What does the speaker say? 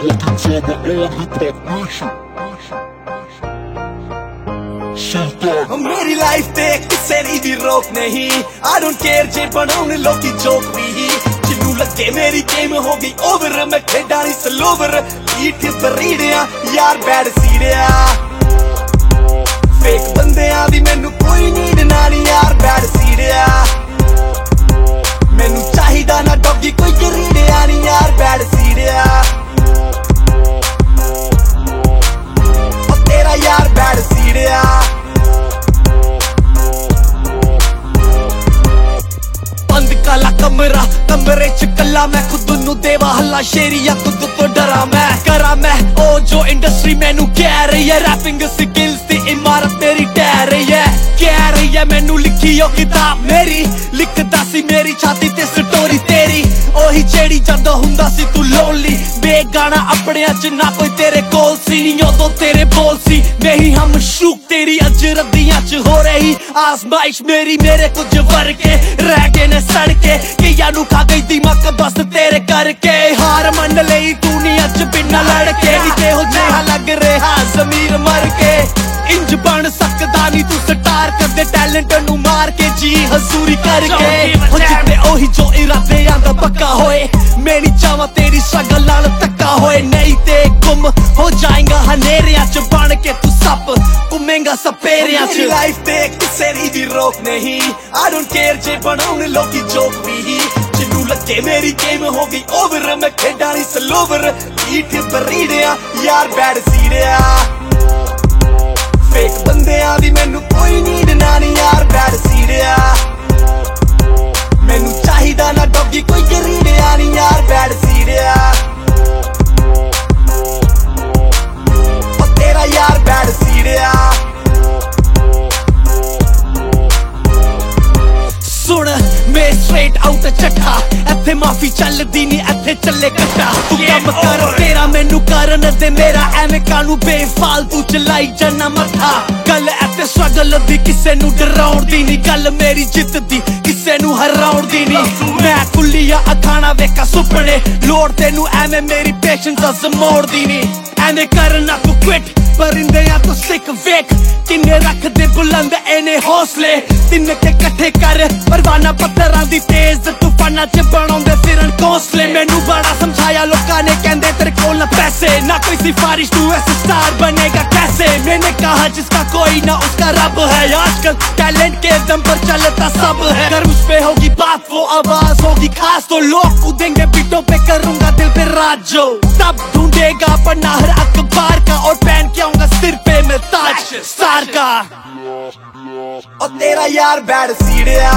tell the old hip ਮੇਰੀ life ਤੇ ਕਿਸੇ ਦੀ ਰੋਕ ਨਹੀਂ ਆਈ ਡੋਨਟ ਕੇਅਰ ਜੇ ਬਣਾਉਣ ਲੋਕੀ ਜੋਕ ਵੀ ਜਿੰਨੂੰ ਲੱਗੇ ਮੇਰੀ ਗੇਮ ਹੋ ਗਈ ਓਵਰ ਮੈਂ ਖੇਡਾਂ ਨਹੀਂ ਸਲੋਵਰ ਈਠ ਬਰੀੜਿਆ ਯਾਰ ਬੈਡ ਸੀੜਿਆ ਫੇਕ ਬੰਦਿਆਂ ਦੀ ਮੈਨੂੰ ਕੋਈ ਨੀਡ ਨਾ ਨੀ ਯਾਰ ਬੈਡ ਸੀੜਿਆ ਕਮਰਾ, ਕਮਰੇ ਚ ਕੱਲਾ ਮੈਂ ਖੁਦ ਨੂੰ ਦੇਵਾ, ਹੱਲਾ ਸ਼ੇਰੀਆ ਖੁਦ ਤੋਂ ਡਰਾ ਮੈਂ। ਕਰਾਂ ਮੈਂ ਉਹ ਜੋ ਇੰਡਸਟਰੀ ਮੈਨੂੰ ਕਹਿ ਰਹੀ ਹੈ। ਰੈਪਿੰਗ ਸਕਿੱਲਸ ਦੀ ਇਮਾਰਤ ਮੇਰੀ ਟਹਿ ਰਹੀ ਹੈ। ਕਹਿ ਰਹੀ ਹੈ ਮੈਨੂੰ ਲਿਖੀ ਉਹ ਕਿਤਾਬ ਮੇਰੀ। ਲਿਖਦਾ ਸੀ ਮੇਰੀ ਛਾਤੀ ਤੇ ਸਟੋਰੀ ਤੇਰੀ। ਉਹੀ ਜਿਹੜੀ ਜਦੋਂ ਹੁੰਦਾ ਸੀ ਤੂੰ ਲੋਨਲੀ ਬੇਗਾਣਾ ਆਪਣਿਆਂ ਚ ਨਾ ਕੋਈ ਤੇਰੇ ਸੀ ਨਹੀਂ ਉਦੋਂ ਤੇਰੇ ਬੋਲ ਸੀ ਨਹੀਂ ਹਮ ਸ਼ੂਕ ਤੇਰੀ ਅੱਜ ਰੱਦੀਆਂ ਚ ਹੋ ਰਹੀ। ਆਜ਼ਮਾਇਸ਼ ਮੇਰੀ ਮੇਰੇ ਕੁਝ ਵਰਗੇ ਰਹਿ ਗਏ ਨੇ ਸੜਕੇ। ਕਈਆਂ ਨੂੰ ਖਾ ਗਈ ਦਿਮਾਗ ਬਸ ਤੇਰੇ ਕਰਕੇ। ਹਾਰ ਮੰਨ ਲਈ ਤੂੰ ਨਹੀਂ ਅੱਜ ਬਿਨਾਂ ਲੜਕੇ। ਨੀ ਕਿਹੋ ਜਿਹਾ ਲੱਗ ਰਿਹਾ ਜ਼ਮੀਰ ਮਰ ਕੇ। ਇੰਜ ਬਣ ਸਕਦਾ ਨਹੀਂ ਤੂੰ ਸਟਾਰ ਕਰਦੇ ਟੈਲੈਂਟ ਨੂੰ ਮਾਰ ਕੇ ਜੀ ਹਜ਼ੂਰੀ ਕਰਕੇ। ਹੋ ਜਿੱਤੇ ਉਹੀ ਜੋ ਇਰਾਦਿਆਂ ਦਾ ਪੱਕਾ ਹੋਏ ਘੁੰਮੇਗਾ ਸਪੇਰਿਆਂ ਚ। ਲਾਈਫ ਤੇ ਕਿਸੇ ਦੀ ਵੀ ਰੋਕ ਨਹੀਂ। ਆਈ ਡੋਨਟ ਕੇਅਰ ਜੇ ਬਣਾਉਣ ਲੋਕੀ ਜੋਕ ਵੀ। ਜਿੰਨੂੰ ਲੱਗੇ ਮੇਰੀ ਗੇਮ ਹੋ ਗਈ ਓਵਰ ਮੈਂ ਖੇਡਾਂ ਨਹੀਂ ਸਲੋਵਰ ਈਠ ਬਰੀੜਿਆ ਯਾਰ ਬੈਡ ਸੀੜਿਆ। ਸੁਣ ਮੈਂ ਸਟ੍ਰੇਟ ਆਊਟ ਚੱਠਾ। ਇੱਥੇ ਮਾਫੀ ਚੱਲਦੀ ਨਹੀਂ ਇੱਥੇ ਚੱਲੇ ਕੱਟਾ ਤੂੰ ਕੰਮ ਕਰ ਤੇਰਾ ਮੈਨੂੰ ਕਰਨ ਦੇ ਮੇਰਾ ਐਵੇਂ ਕਾਨੂੰ ਬੇਫਾਲਤੂ ਚਲਾਈ ਜਾਨਾ ਮੱਥਾ। ਗੱਲ ਇੱਥੇ ਸਟਰਗਲ ਦੀ ਕਿਸੇ ਨੂੰ ਡਰਾਉਣ ਦੀ ਨਹੀਂ ਗੱਲ ਮੇਰੀ ਜਿੱਤ ਦੀ ਕਿਸੇ ਨੂੰ ਹਰਾਉਣ ਦੀ ਨਹੀਂ ਮੈਂ ਕੁੱਲੀਆ ਅਖਾਣਾ ਵੇਖਾ ਸੁਪਨੇ। ਲੋੜ ਤੈਨੂੰ ਐਵੇਂ ਮੇਰੀ ਪੇਸ਼ੈਂਸ ਅਸ ਮੋੜਦੀ ਨਹੀਂ ਐਵੇਂ ਕਰਨਾ ਤੂੰ ਕੁਇਟ ਪਰਿੰਦਿਆਂ ਤੋਂ ਸਿੱਖ ਵੇਖ। ਕਿੰਨੇ ਰੱਖਦੇ ਬੁਲੰਦ ਇਹਨੇ ਹੌਸਲੇ ਤਿੰਨ ਕੇ ਇਕੱਠੇ ਕਰ ਪਰਵਾਨਾ ਪੱਥਰਾਂ ਦੀ ਤੇਜ਼ ਤੂਫਾਨਾਂ ਚ ਬਣਾਉਂਦੇ ਫਿਰਨ ਕੌਸਲੇ ਮੈਨੂੰ ਬੜਾ ਸਮਝਾਇਆ ਲੋਕਾਂ ਨੇ ਕਹਿੰਦੇ ਤੇਰੇ ਕੋਲ ਨਾ ਪੈਸੇ ਨਾ ਕੋਈ ਸਿਫਾਰਿਸ਼ ਤੂੰ ਐਸੇ स्टार बनेगा कैसे मैंने कहा जिसका कोई ना उसका रब है आजकल टैलेंट के दम पर चलता सब है अगर उस पे होगी बात वो आवाज होगी खास तो लोग कूदेंगे बीटों पे करूंगा दिल पे राज जो तब ढूंढेगा पन्ना हर अखबार का और पहन के आऊंगा सिर पे मैं ताज स्टार ਮਾਰਕਾ। ਉਹ ਤੇਰਾ ਯਾਰ ਬੈਡ ਸੀੜਿਆ।